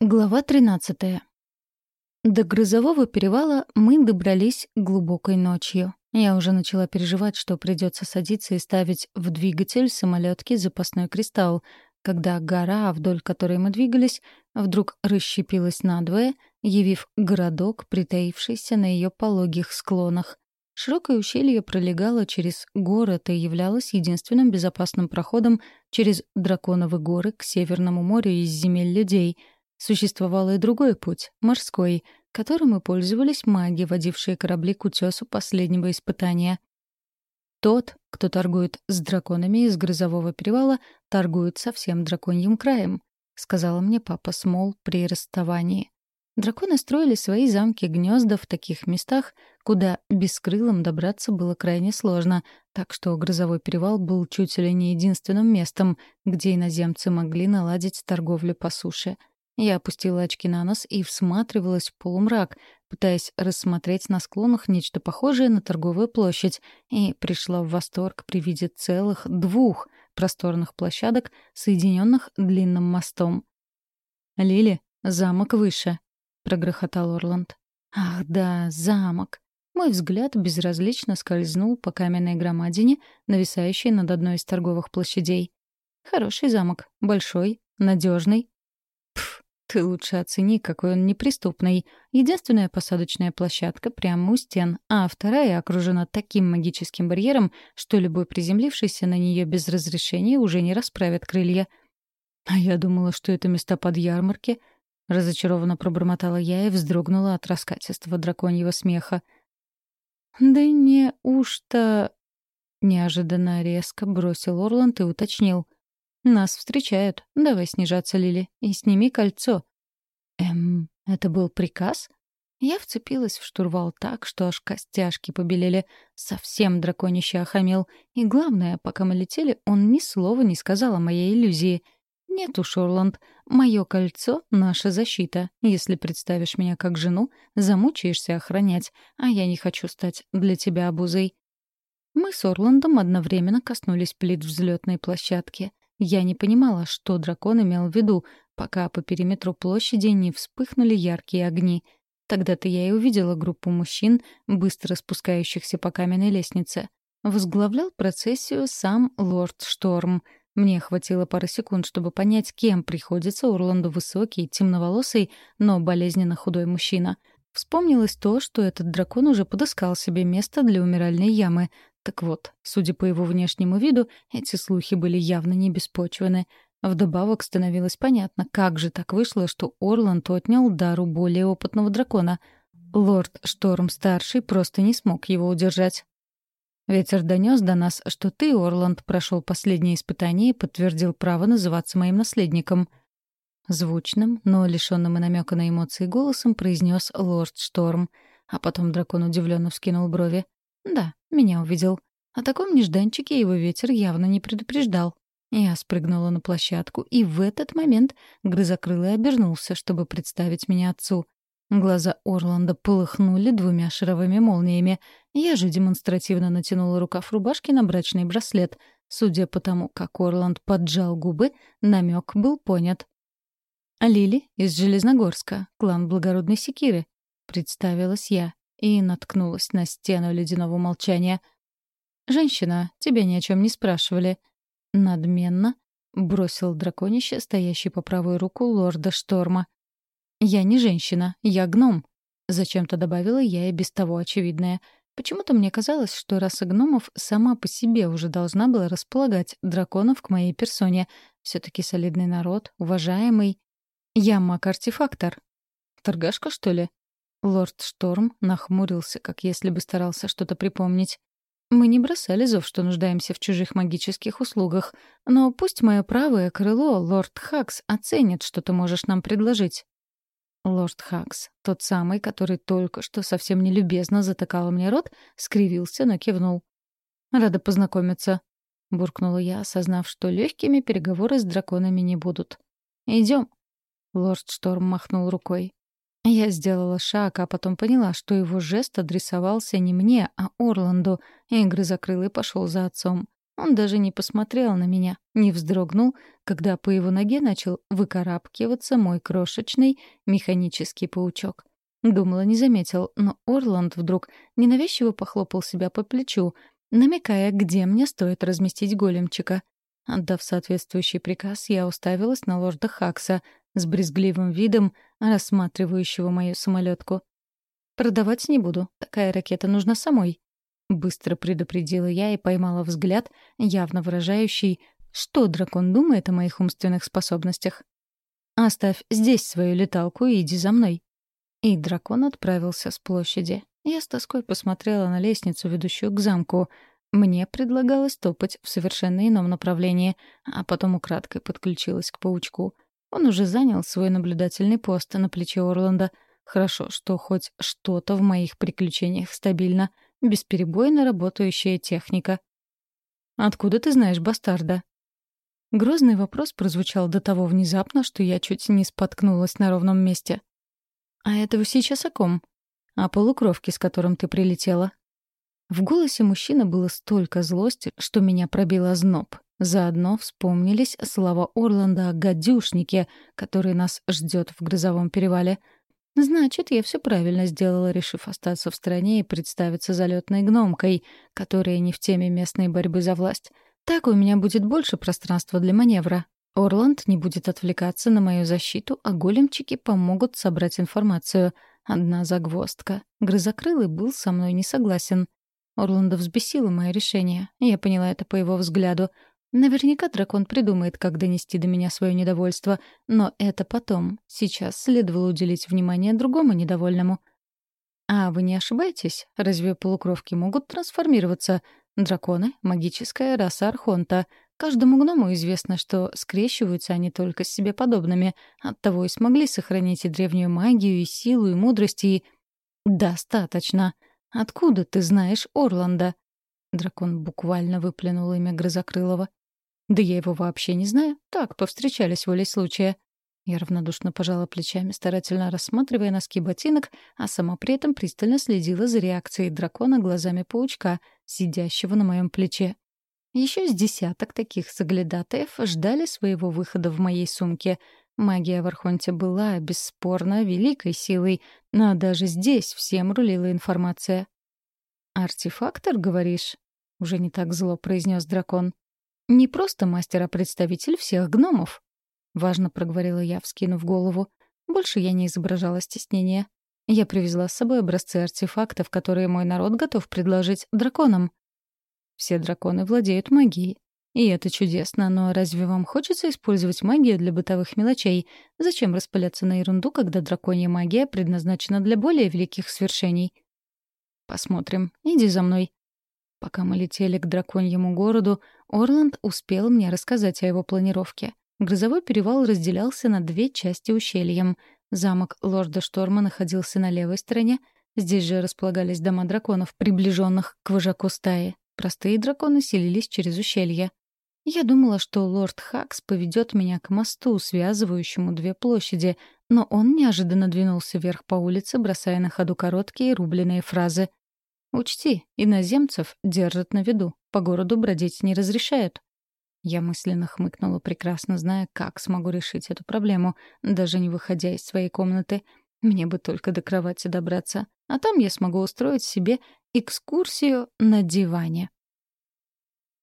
Глава 13. До Грозового перевала мы добрались глубокой ночью. Я уже начала переживать, что придется садиться и ставить в двигатель самолетки запасной кристалл, когда гора, вдоль которой мы двигались, вдруг расщепилась надвое, явив городок, притаившийся на ее пологих склонах. Широкое ущелье пролегало через город и являлось единственным безопасным проходом через Драконовы горы к Северному морю из земель людей — Существовал и другой путь, морской, которым и пользовались маги, водившие корабли к утесу последнего испытания. Тот, кто торгует с драконами из Грозового перевала, торгует со всем драконьим краем, сказала мне папа Смол при расставании. Драконы строили свои замки-гнезда в таких местах, куда бескрылым добраться было крайне сложно, так что Грозовой перевал был чуть ли не единственным местом, где иноземцы могли наладить торговлю по суше — я опустила очки на нос и всматривалась в полумрак, пытаясь рассмотреть на склонах нечто похожее на торговую площадь, и пришла в восторг при виде целых двух просторных площадок, соединенных длинным мостом. «Лили, замок выше», — прогрохотал Орланд. «Ах да, замок». Мой взгляд безразлично скользнул по каменной громадине, нависающей над одной из торговых площадей. Хороший замок, большой, надежный, ты лучше оцени, какой он неприступный. Единственная посадочная площадка прямо у стен, а вторая окружена таким магическим барьером, что любой приземлившийся на нее без разрешения уже не расправит крылья. А я думала, что это места под ярмарки. Разочарованно пробормотала я и вздрогнула от раскатистого драконьего смеха. «Да не уж-то...» Неожиданно резко бросил Орланд и уточнил — «Нас встречают. Давай снижаться, Лили, и сними кольцо». «Эм, это был приказ?» Я вцепилась в штурвал так, что аж костяшки побелели. Совсем драконище охамел. И главное, пока мы летели, он ни слова не сказал о моей иллюзии. «Нет уж, Орланд, мое кольцо — наша защита. Если представишь меня как жену, замучаешься охранять, а я не хочу стать для тебя обузой». Мы с Орландом одновременно коснулись плит взлетной площадки. Я не понимала, что дракон имел в виду, пока по периметру площади не вспыхнули яркие огни. Тогда-то я и увидела группу мужчин, быстро спускающихся по каменной лестнице. Возглавлял процессию сам лорд Шторм. Мне хватило пары секунд, чтобы понять, кем приходится Орланду высокий, темноволосый, но болезненно худой мужчина. Вспомнилось то, что этот дракон уже подыскал себе место для умиральной ямы, так вот, судя по его внешнему виду, эти слухи были явно не беспочвены. Вдобавок становилось понятно, как же так вышло, что Орланд отнял дару более опытного дракона. Лорд Шторм-старший просто не смог его удержать. Ветер донес до нас, что ты, Орланд, прошел последнее испытание и подтвердил право называться моим наследником. Звучным, но лишенным и намека на эмоции голосом произнес лорд Шторм. А потом дракон удивленно вскинул брови. Да, меня увидел. О таком нежданчике его ветер явно не предупреждал. Я спрыгнула на площадку, и в этот момент грызокрылый обернулся, чтобы представить меня отцу. Глаза Орланда полыхнули двумя шаровыми молниями. Я же демонстративно натянула рукав рубашки на брачный браслет. Судя по тому, как Орланд поджал губы, намек был понят. «Лили из Железногорска, клан Благородной Секиры», — представилась я и наткнулась на стену ледяного молчания. «Женщина, тебя ни о чем не спрашивали». Надменно бросил драконище, стоящий по правую руку лорда Шторма. «Я не женщина, я гном», — зачем-то добавила я и без того очевидное. Почему-то мне казалось, что раса гномов сама по себе уже должна была располагать драконов к моей персоне. все таки солидный народ, уважаемый. Я маг-артефактор. Торгашка, что ли? Лорд Шторм нахмурился, как если бы старался что-то припомнить. «Мы не бросали зов, что нуждаемся в чужих магических услугах, но пусть мое правое крыло, лорд Хакс, оценит, что ты можешь нам предложить». Лорд Хакс, тот самый, который только что совсем нелюбезно затыкал мне рот, скривился, но кивнул. «Рада познакомиться», — буркнула я, осознав, что легкими переговоры с драконами не будут. «Идем». Лорд Шторм махнул рукой. Я сделала шаг, а потом поняла, что его жест адресовался не мне, а Орланду, и грызокрылый пошел за отцом. Он даже не посмотрел на меня, не вздрогнул, когда по его ноге начал выкарабкиваться мой крошечный механический паучок. Думала, не заметил, но Орланд вдруг ненавязчиво похлопал себя по плечу, намекая, где мне стоит разместить големчика. Отдав соответствующий приказ, я уставилась на лорда Хакса с брезгливым видом, рассматривающего мою самолетку. «Продавать не буду, такая ракета нужна самой», Быстро предупредила я и поймала взгляд, явно выражающий, что дракон думает о моих умственных способностях. «Оставь здесь свою леталку и иди за мной». И дракон отправился с площади. Я с тоской посмотрела на лестницу, ведущую к замку. Мне предлагалось топать в совершенно ином направлении, а потом украдкой подключилась к паучку. Он уже занял свой наблюдательный пост на плече Орланда. Хорошо, что хоть что-то в моих приключениях стабильно — бесперебойно работающая техника. «Откуда ты знаешь бастарда?» Грозный вопрос прозвучал до того внезапно, что я чуть не споткнулась на ровном месте. «А это вы сейчас о ком?» «О полукровке, с которым ты прилетела». В голосе мужчины было столько злости, что меня пробило зноб. Заодно вспомнились слова Орланда о гадюшнике, который нас ждет в грозовом перевале — Значит, я все правильно сделала, решив остаться в стране и представиться залетной гномкой, которая не в теме местной борьбы за власть. Так у меня будет больше пространства для маневра. Орланд не будет отвлекаться на мою защиту, а големчики помогут собрать информацию. Одна загвоздка. Грызокрылый был со мной не согласен. Орланда взбесило мое решение. Я поняла это по его взгляду. Наверняка дракон придумает, как донести до меня свое недовольство, но это потом. Сейчас следовало уделить внимание другому недовольному. А вы не ошибаетесь? Разве полукровки могут трансформироваться? Драконы — магическая раса Архонта. Каждому гному известно, что скрещиваются они только с себе подобными. Оттого и смогли сохранить и древнюю магию, и силу, и мудрость, и... Достаточно. Откуда ты знаешь Орланда? Дракон буквально выплюнул имя Грозокрылова. Да я его вообще не знаю. Так, повстречались волей случая. Я равнодушно пожала плечами, старательно рассматривая носки ботинок, а сама при этом пристально следила за реакцией дракона глазами паучка, сидящего на моем плече. Еще с десяток таких соглядатаев ждали своего выхода в моей сумке. Магия в Архонте была, бесспорно, великой силой, но даже здесь всем рулила информация. «Артефактор, говоришь?» — уже не так зло произнес дракон. «Не просто мастер, а представитель всех гномов», — важно проговорила я, вскинув голову. Больше я не изображала стеснения. Я привезла с собой образцы артефактов, которые мой народ готов предложить драконам. Все драконы владеют магией. И это чудесно, но разве вам хочется использовать магию для бытовых мелочей? Зачем распыляться на ерунду, когда драконья магия предназначена для более великих свершений? Посмотрим. Иди за мной. Пока мы летели к драконьему городу, Орланд успел мне рассказать о его планировке. Грозовой перевал разделялся на две части ущельем. Замок лорда Шторма находился на левой стороне. Здесь же располагались дома драконов, приближенных к вожаку стаи. Простые драконы селились через ущелье. Я думала, что лорд Хакс поведет меня к мосту, связывающему две площади, но он неожиданно двинулся вверх по улице, бросая на ходу короткие рубленые фразы. Учти, иноземцев держат на виду, по городу бродить не разрешают. Я мысленно хмыкнула, прекрасно зная, как смогу решить эту проблему, даже не выходя из своей комнаты. Мне бы только до кровати добраться, а там я смогу устроить себе экскурсию на диване.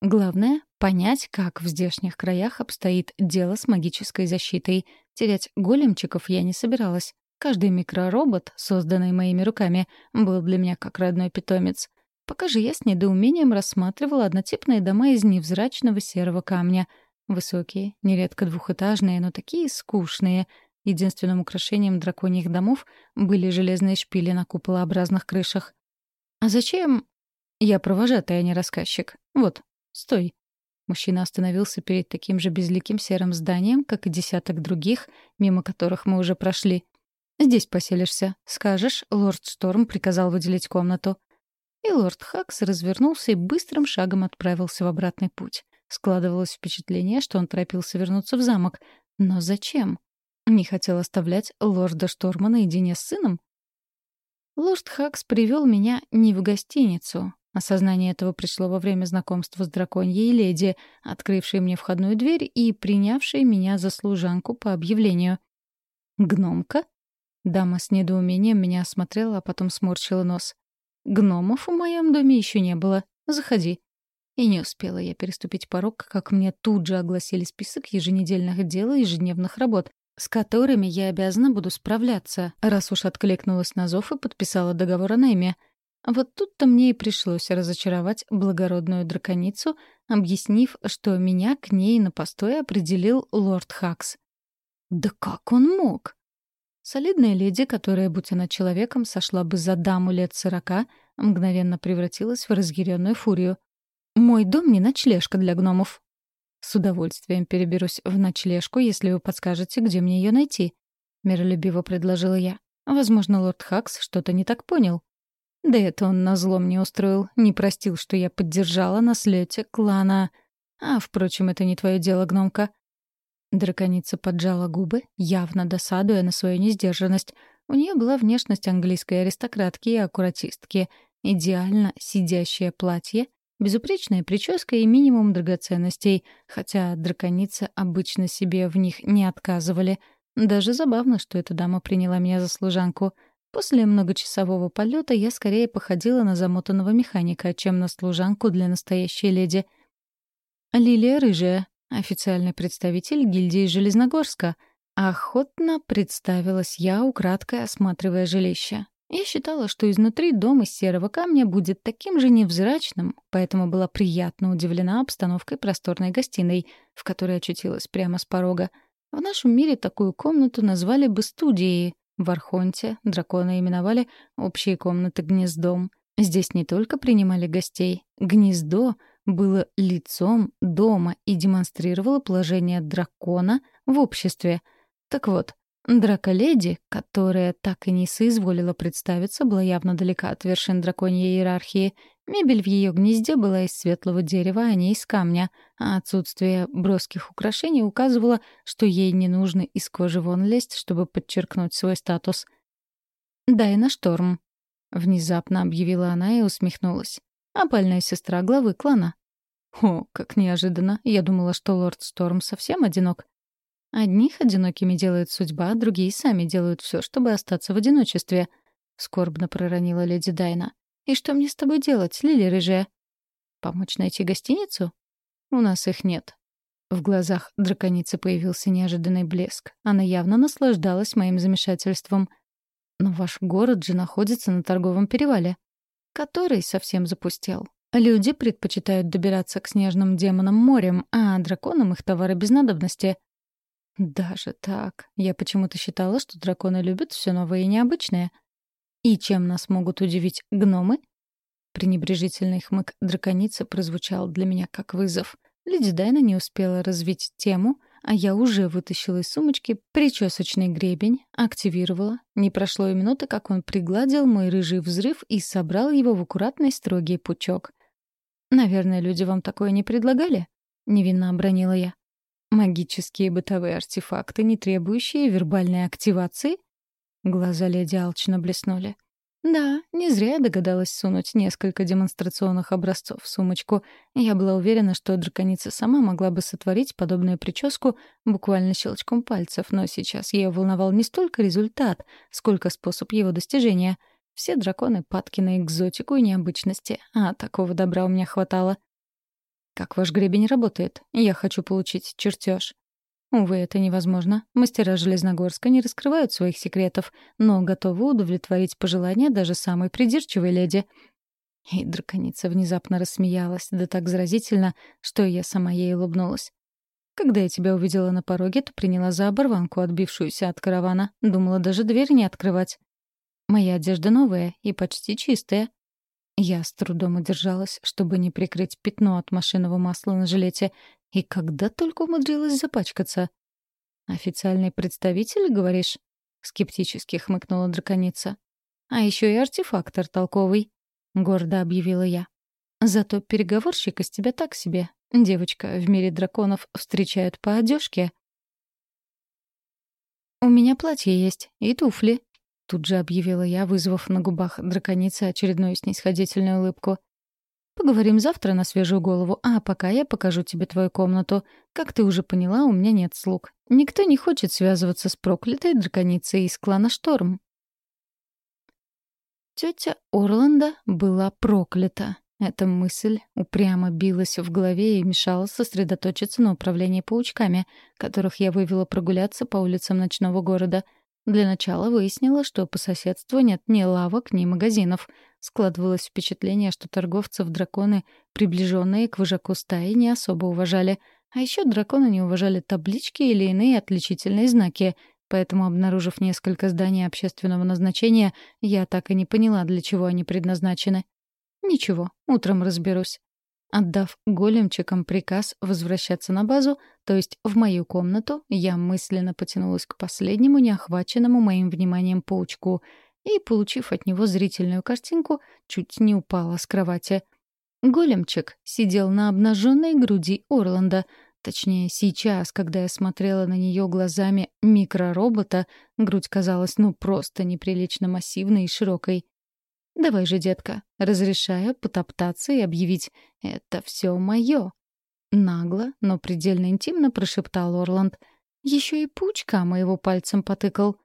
Главное — понять, как в здешних краях обстоит дело с магической защитой. Терять големчиков я не собиралась. Каждый микроробот, созданный моими руками, был для меня как родной питомец. Пока же я с недоумением рассматривала однотипные дома из невзрачного серого камня. Высокие, нередко двухэтажные, но такие скучные. Единственным украшением драконьих домов были железные шпили на куполообразных крышах. «А зачем...» «Я провожатый, а не рассказчик. Вот, стой». Мужчина остановился перед таким же безликим серым зданием, как и десяток других, мимо которых мы уже прошли. Здесь поселишься. Скажешь, лорд Шторм приказал выделить комнату. И лорд Хакс развернулся и быстрым шагом отправился в обратный путь. Складывалось впечатление, что он торопился вернуться в замок. Но зачем? Не хотел оставлять лорда Шторма наедине с сыном? Лорд Хакс привел меня не в гостиницу, Осознание этого пришло во время знакомства с драконьей леди, открывшей мне входную дверь и принявшей меня за служанку по объявлению. «Гномка?» Дама с недоумением меня осмотрела, а потом сморщила нос. «Гномов в моем доме еще не было. Заходи». И не успела я переступить порог, как мне тут же огласили список еженедельных дел и ежедневных работ, с которыми я обязана буду справляться, раз уж откликнулась на зов и подписала договор о найме — вот тут-то мне и пришлось разочаровать благородную драконицу, объяснив, что меня к ней на постой определил лорд Хакс. Да как он мог? Солидная леди, которая, будь она человеком, сошла бы за даму лет сорока, мгновенно превратилась в разъяренную фурию. «Мой дом не ночлежка для гномов». «С удовольствием переберусь в ночлежку, если вы подскажете, где мне ее найти», — миролюбиво предложила я. Возможно, лорд Хакс что-то не так понял. Да это он назло мне устроил, не простил, что я поддержала на слете клана. А, впрочем, это не твое дело, гномка. Драконица поджала губы, явно досадуя на свою несдержанность. У нее была внешность английской аристократки и аккуратистки, идеально сидящее платье, безупречная прическа и минимум драгоценностей, хотя драконицы обычно себе в них не отказывали. Даже забавно, что эта дама приняла меня за служанку — После многочасового полета я скорее походила на замотанного механика, чем на служанку для настоящей леди. Лилия Рыжая, официальный представитель гильдии Железногорска. Охотно представилась я, украдкой осматривая жилище. Я считала, что изнутри дом из серого камня будет таким же невзрачным, поэтому была приятно удивлена обстановкой просторной гостиной, в которой очутилась прямо с порога. В нашем мире такую комнату назвали бы студией, в Архонте драконы именовали общие комнаты гнездом. Здесь не только принимали гостей. Гнездо было лицом дома и демонстрировало положение дракона в обществе. Так вот, драколеди, которая так и не соизволила представиться, была явно далека от вершин драконьей иерархии — Мебель в ее гнезде была из светлого дерева, а не из камня, а отсутствие броских украшений указывало, что ей не нужно из кожи вон лезть, чтобы подчеркнуть свой статус. «Дай на шторм», — внезапно объявила она и усмехнулась. «Опальная сестра главы клана». О, как неожиданно. Я думала, что лорд Шторм совсем одинок. Одних одинокими делает судьба, другие сами делают все, чтобы остаться в одиночестве. Скорбно проронила леди Дайна. «И что мне с тобой делать, Лили рыжая?» «Помочь найти гостиницу?» «У нас их нет». В глазах драконицы появился неожиданный блеск. Она явно наслаждалась моим замешательством. «Но ваш город же находится на торговом перевале, который совсем запустел. Люди предпочитают добираться к снежным демонам морем, а драконам их товары без надобности». «Даже так. Я почему-то считала, что драконы любят все новое и необычное». «И чем нас могут удивить гномы?» Пренебрежительный хмык драконицы прозвучал для меня как вызов. Леди Дайна не успела развить тему, а я уже вытащила из сумочки причесочный гребень, активировала. Не прошло и минуты, как он пригладил мой рыжий взрыв и собрал его в аккуратный строгий пучок. «Наверное, люди вам такое не предлагали?» — невинно обронила я. «Магические бытовые артефакты, не требующие вербальной активации?» Глаза леди алчно блеснули. Да, не зря я догадалась сунуть несколько демонстрационных образцов в сумочку. Я была уверена, что драконица сама могла бы сотворить подобную прическу буквально щелчком пальцев, но сейчас ее волновал не столько результат, сколько способ его достижения. Все драконы падки на экзотику и необычности, а такого добра у меня хватало. «Как ваш гребень работает? Я хочу получить чертеж. Увы, это невозможно. Мастера Железногорска не раскрывают своих секретов, но готовы удовлетворить пожелания даже самой придирчивой леди. И драконица внезапно рассмеялась, да так заразительно, что я сама ей улыбнулась. Когда я тебя увидела на пороге, то приняла за оборванку, отбившуюся от каравана. Думала даже дверь не открывать. Моя одежда новая и почти чистая. Я с трудом удержалась, чтобы не прикрыть пятно от машинного масла на жилете, и когда только умудрилась запачкаться. «Официальный представитель, говоришь?» — скептически хмыкнула драконица. «А еще и артефактор толковый», — гордо объявила я. «Зато переговорщик из тебя так себе. Девочка, в мире драконов встречают по одежке». «У меня платье есть и туфли», — тут же объявила я, вызвав на губах драконицы очередную снисходительную улыбку. Поговорим завтра на свежую голову, а пока я покажу тебе твою комнату. Как ты уже поняла, у меня нет слуг. Никто не хочет связываться с проклятой драконицей из клана Шторм. Тетя Орланда была проклята. Эта мысль упрямо билась в голове и мешала сосредоточиться на управлении паучками, которых я вывела прогуляться по улицам ночного города — для начала выяснила, что по соседству нет ни лавок, ни магазинов. Складывалось впечатление, что торговцев драконы, приближенные к вожаку стаи, не особо уважали. А еще драконы не уважали таблички или иные отличительные знаки. Поэтому, обнаружив несколько зданий общественного назначения, я так и не поняла, для чего они предназначены. Ничего, утром разберусь. Отдав големчикам приказ возвращаться на базу, то есть в мою комнату, я мысленно потянулась к последнему неохваченному моим вниманием паучку и, получив от него зрительную картинку, чуть не упала с кровати. Големчик сидел на обнаженной груди Орланда. Точнее, сейчас, когда я смотрела на нее глазами микроробота, грудь казалась ну просто неприлично массивной и широкой. Давай же, детка, разрешаю потоптаться и объявить «это все мое». Нагло, но предельно интимно прошептал Орланд. Еще и пучка моего пальцем потыкал.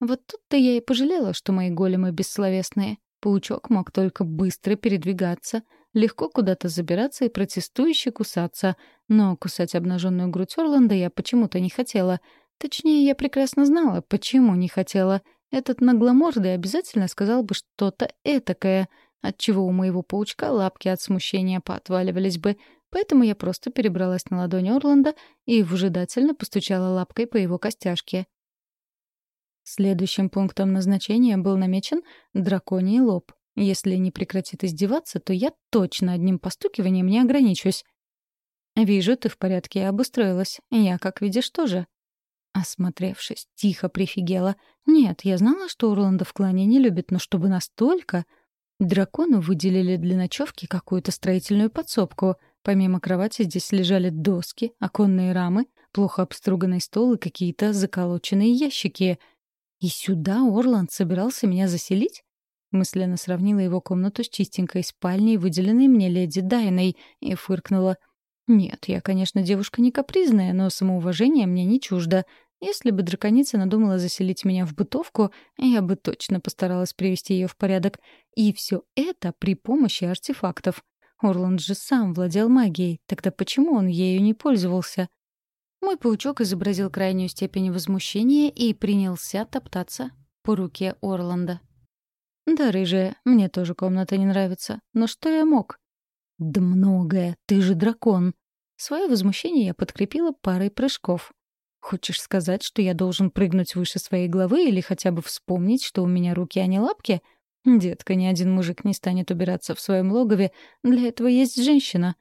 Вот тут-то я и пожалела, что мои големы бессловесные. Паучок мог только быстро передвигаться, легко куда-то забираться и протестующе кусаться. Но кусать обнаженную грудь Орланда я почему-то не хотела. Точнее, я прекрасно знала, почему не хотела — этот нагломордый обязательно сказал бы что-то этакое, отчего у моего паучка лапки от смущения поотваливались бы, поэтому я просто перебралась на ладонь Орланда и выжидательно постучала лапкой по его костяшке. Следующим пунктом назначения был намечен драконий лоб. Если не прекратит издеваться, то я точно одним постукиванием не ограничусь. «Вижу, ты в порядке и обустроилась. Я, как видишь, тоже», Осмотревшись, тихо прифигела. Нет, я знала, что Орландо в клане не любит, но чтобы настолько... Дракону выделили для ночевки какую-то строительную подсобку. Помимо кровати здесь лежали доски, оконные рамы, плохо обструганный стол и какие-то заколоченные ящики. И сюда Орланд собирался меня заселить? Мысленно сравнила его комнату с чистенькой спальней, выделенной мне леди Дайной, и фыркнула. Нет, я, конечно, девушка не капризная, но самоуважение мне не чуждо. Если бы драконица надумала заселить меня в бытовку, я бы точно постаралась привести ее в порядок. И все это при помощи артефактов. Орланд же сам владел магией, тогда почему он ею не пользовался? Мой паучок изобразил крайнюю степень возмущения и принялся топтаться по руке Орланда. «Да, рыжая, мне тоже комната не нравится. Но что я мог?» «Да многое, ты же дракон!» Свое возмущение я подкрепила парой прыжков. «Хочешь сказать, что я должен прыгнуть выше своей головы или хотя бы вспомнить, что у меня руки, а не лапки? Детка, ни один мужик не станет убираться в своем логове, для этого есть женщина».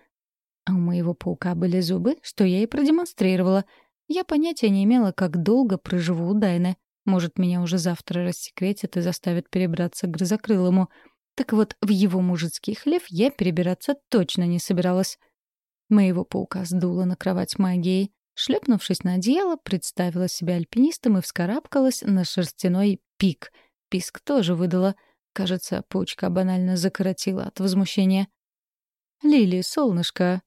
А у моего паука были зубы, что я и продемонстрировала. Я понятия не имела, как долго проживу у Дайны. Может, меня уже завтра рассекретят и заставят перебраться к грызокрылому — так вот, в его мужицкий хлев я перебираться точно не собиралась. Моего паука сдуло на кровать магией. Шлепнувшись на одеяло, представила себя альпинистом и вскарабкалась на шерстяной пик. Писк тоже выдала. Кажется, паучка банально закоротила от возмущения. «Лили, солнышко!»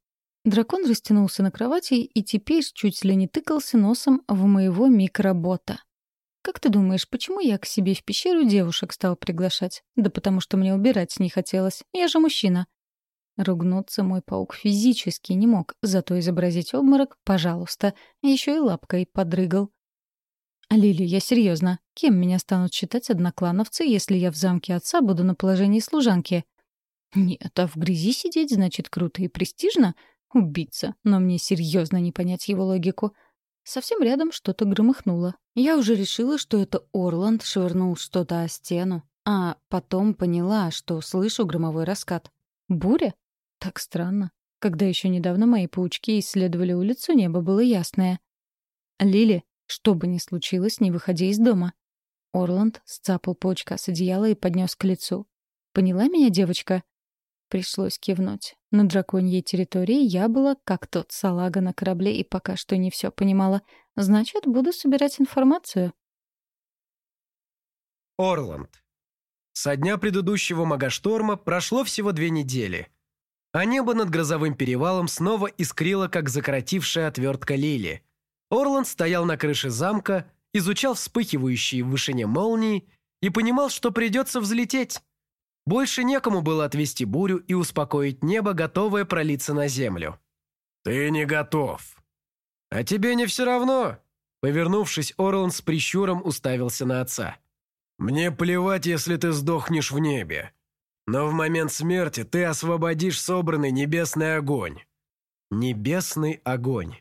Дракон растянулся на кровати и теперь чуть ли не тыкался носом в моего микробота. «Как ты думаешь, почему я к себе в пещеру девушек стал приглашать? Да потому что мне убирать не хотелось. Я же мужчина». Ругнуться мой паук физически не мог, зато изобразить обморок — пожалуйста. Еще и лапкой подрыгал. «Лили, я серьезно. Кем меня станут считать одноклановцы, если я в замке отца буду на положении служанки?» «Нет, а в грязи сидеть значит круто и престижно? Убийца. Но мне серьезно не понять его логику. Совсем рядом что-то громыхнуло. Я уже решила, что это Орланд швырнул что-то о стену, а потом поняла, что слышу громовой раскат. Буря? Так странно. Когда еще недавно мои паучки исследовали улицу, небо было ясное. «Лили, что бы ни случилось, не выходи из дома». Орланд сцапал паучка с одеяла и поднес к лицу. «Поняла меня, девочка?» Пришлось кивнуть. На драконьей территории я была как тот салага на корабле и пока что не все понимала. Значит, буду собирать информацию. Орланд. Со дня предыдущего магошторма прошло всего две недели. а небо над грозовым перевалом снова искрило, как закоротившая отвертка Лили. Орланд стоял на крыше замка, изучал вспыхивающие в вышине молнии и понимал, что придется взлететь. Больше некому было отвести бурю и успокоить небо, готовое пролиться на землю. «Ты не готов». «А тебе не все равно?» Повернувшись, Орланд с прищуром уставился на отца. «Мне плевать, если ты сдохнешь в небе. Но в момент смерти ты освободишь собранный небесный огонь». Небесный огонь.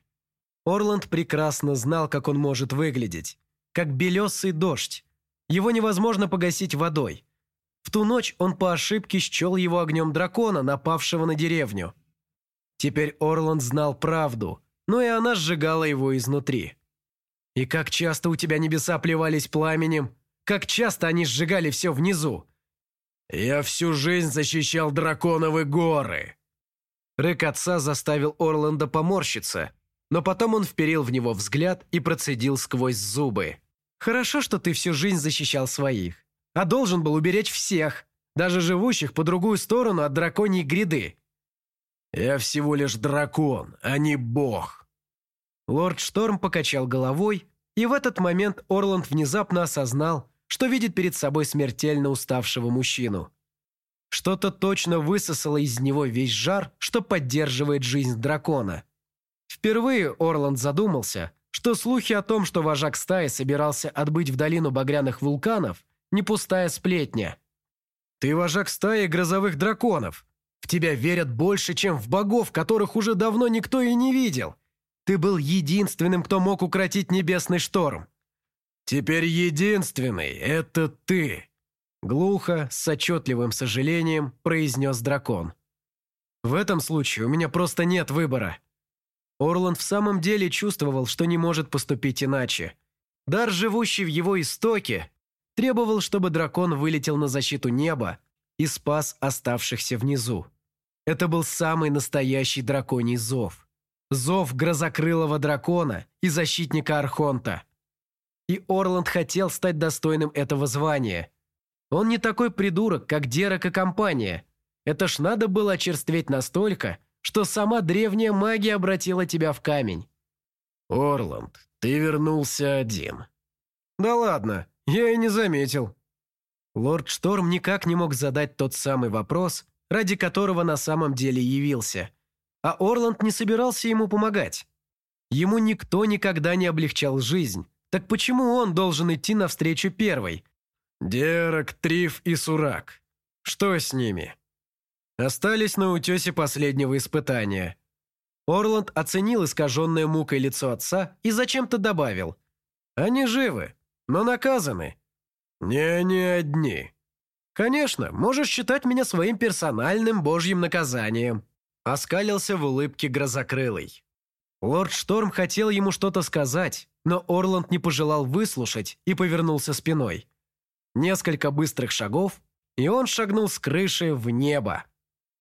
Орланд прекрасно знал, как он может выглядеть. Как белесый дождь. Его невозможно погасить водой. В ту ночь он по ошибке счел его огнем дракона, напавшего на деревню. Теперь Орланд знал правду, но и она сжигала его изнутри. И как часто у тебя небеса плевались пламенем, как часто они сжигали все внизу. «Я всю жизнь защищал драконовы горы!» Рык отца заставил Орланда поморщиться, но потом он вперил в него взгляд и процедил сквозь зубы. «Хорошо, что ты всю жизнь защищал своих, а должен был уберечь всех, даже живущих по другую сторону от драконьей гряды. Я всего лишь дракон, а не бог». Лорд Шторм покачал головой, и в этот момент Орланд внезапно осознал, что видит перед собой смертельно уставшего мужчину. Что-то точно высосало из него весь жар, что поддерживает жизнь дракона. Впервые Орланд задумался, что слухи о том, что вожак стаи собирался отбыть в долину багряных вулканов, не пустая сплетня. «Ты вожак стаи грозовых драконов. В тебя верят больше, чем в богов, которых уже давно никто и не видел. Ты был единственным, кто мог укротить небесный шторм. Теперь единственный — это ты!» Глухо, с отчетливым сожалением, произнес дракон. «В этом случае у меня просто нет выбора». Орланд в самом деле чувствовал, что не может поступить иначе. Дар, живущий в его истоке, требовал, чтобы дракон вылетел на защиту неба и спас оставшихся внизу. Это был самый настоящий драконий зов. Зов грозокрылого дракона и защитника Архонта. И Орланд хотел стать достойным этого звания. Он не такой придурок, как Дерек и компания. Это ж надо было очерстветь настолько, что сама древняя магия обратила тебя в камень. «Орланд, ты вернулся один». «Да ладно, я и не заметил». Лорд Шторм никак не мог задать тот самый вопрос, ради которого на самом деле явился. А Орланд не собирался ему помогать. Ему никто никогда не облегчал жизнь. Так почему он должен идти навстречу первой? Дерек, Триф и Сурак. Что с ними? Остались на утесе последнего испытания. Орланд оценил искаженное мукой лицо отца и зачем-то добавил. Они живы, но наказаны. Не они одни. Конечно, можешь считать меня своим персональным божьим наказанием. Оскалился в улыбке грозокрылый. Лорд Шторм хотел ему что-то сказать, но Орланд не пожелал выслушать и повернулся спиной. Несколько быстрых шагов, и он шагнул с крыши в небо.